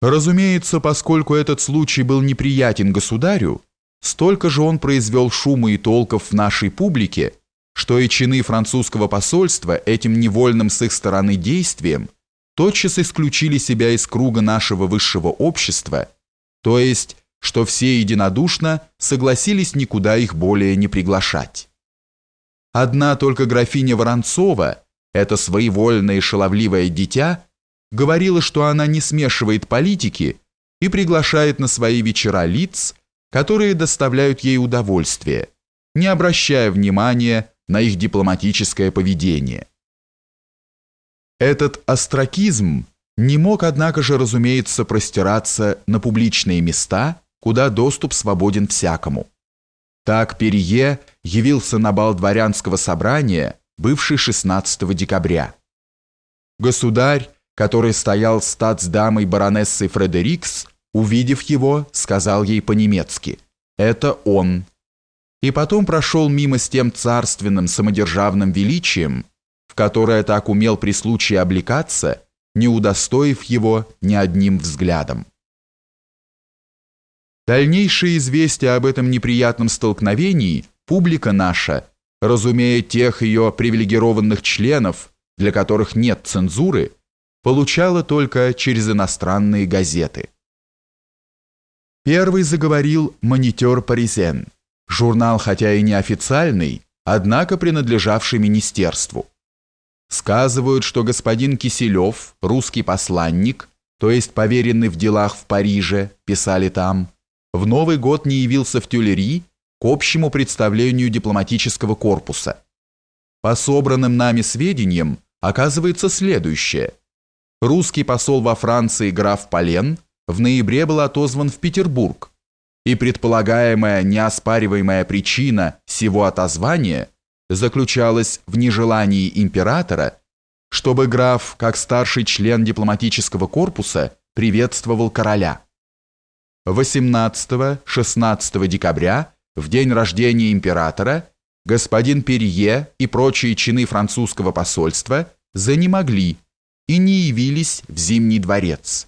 Разумеется, поскольку этот случай был неприятен государю, столько же он произвел шума и толков в нашей публике, что и чины французского посольства этим невольным с их стороны действием тотчас исключили себя из круга нашего высшего общества, то есть, что все единодушно согласились никуда их более не приглашать. Одна только графиня Воронцова, это своевольное и шаловливое дитя, говорила, что она не смешивает политики и приглашает на свои вечера лиц, которые доставляют ей удовольствие, не обращая внимания на их дипломатическое поведение. Этот остракизм не мог, однако же, разумеется, простираться на публичные места, куда доступ свободен всякому. Так Перье явился на бал дворянского собрания, бывший 16 декабря. Государь который стоял с дамой баронессой Фредерикс, увидев его, сказал ей по-немецки «Это он». И потом прошел мимо с тем царственным самодержавным величием, в которое так умел при случае облекаться, не удостоив его ни одним взглядом. Дальнейшие известия об этом неприятном столкновении публика наша, разумея тех ее привилегированных членов, для которых нет цензуры, получала только через иностранные газеты. Первый заговорил «Монитор Паризен», журнал хотя и неофициальный, однако принадлежавший министерству. Сказывают, что господин Киселев, русский посланник, то есть поверенный в делах в Париже, писали там, в Новый год не явился в Тюлери к общему представлению дипломатического корпуса. По собранным нами сведениям оказывается следующее. Русский посол во Франции граф Полен в ноябре был отозван в Петербург, и предполагаемая неоспариваемая причина всего отозвания заключалась в нежелании императора, чтобы граф, как старший член дипломатического корпуса, приветствовал короля. 18-16 декабря, в день рождения императора, господин Перье и прочие чины французского посольства занемогли и не явились в Зимний дворец.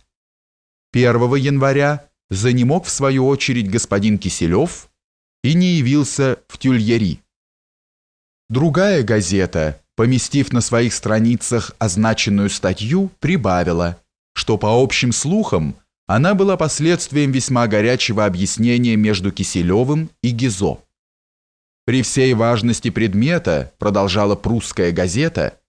1 января занемог в свою очередь господин Киселев и не явился в Тюльери. Другая газета, поместив на своих страницах означенную статью, прибавила, что по общим слухам она была последствием весьма горячего объяснения между Киселевым и Гизо. При всей важности предмета, продолжала прусская газета,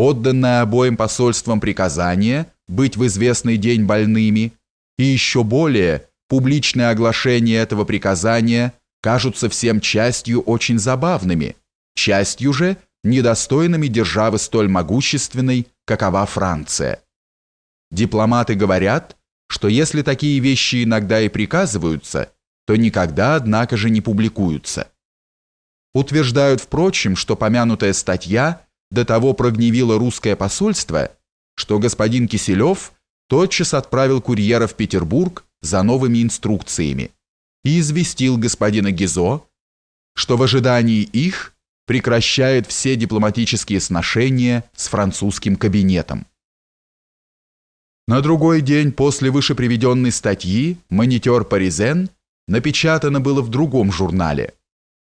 отданное обоим посольствам приказание быть в известный день больными, и еще более публичное оглашение этого приказания кажутся всем частью очень забавными, частью же недостойными державы столь могущественной, какова Франция. Дипломаты говорят, что если такие вещи иногда и приказываются, то никогда, однако же, не публикуются. Утверждают, впрочем, что помянутая статья – до того прогневило русское посольство, что господин Киселев тотчас отправил курьера в Петербург за новыми инструкциями и известил господина Гизо, что в ожидании их прекращает все дипломатические сношения с французским кабинетом. На другой день после вышеприведенной статьи «Монитор Паризен» напечатано было в другом журнале –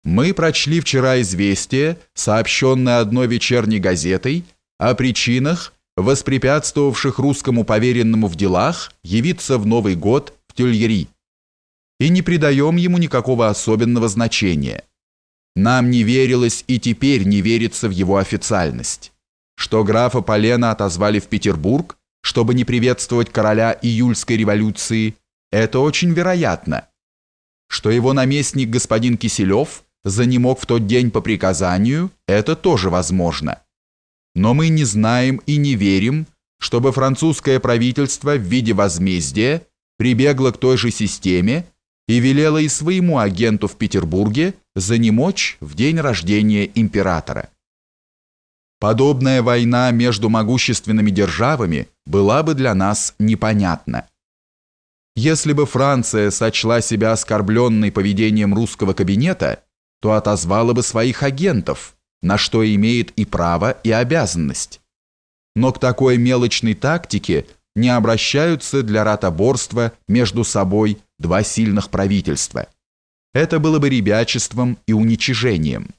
мы прочли вчера известие, сообщенное одной вечерней газетой, о причинах, воспрепятствовавших русскому поверенному в делах явиться в Новый год в Тюльери. И не придаем ему никакого особенного значения. Нам не верилось и теперь не верится в его официальность. Что графа Полена отозвали в Петербург, чтобы не приветствовать короля июльской революции, это очень вероятно. Что его наместник господин Киселев – занемог в тот день по приказанию, это тоже возможно. Но мы не знаем и не верим, чтобы французское правительство в виде возмездия прибегло к той же системе и велело и своему агенту в Петербурге занемочь в день рождения императора. Подобная война между могущественными державами была бы для нас непонятна. Если бы Франция сочла себя оскорбленной поведением русского кабинета, то отозвала бы своих агентов, на что имеет и право, и обязанность. Но к такой мелочной тактике не обращаются для ратоборства между собой два сильных правительства. Это было бы ребячеством и уничижением.